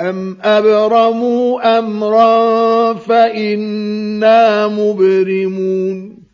أَمْ أَبْرَمُوا أَمْرًا فَإِنَّا مُبْرِمُونَ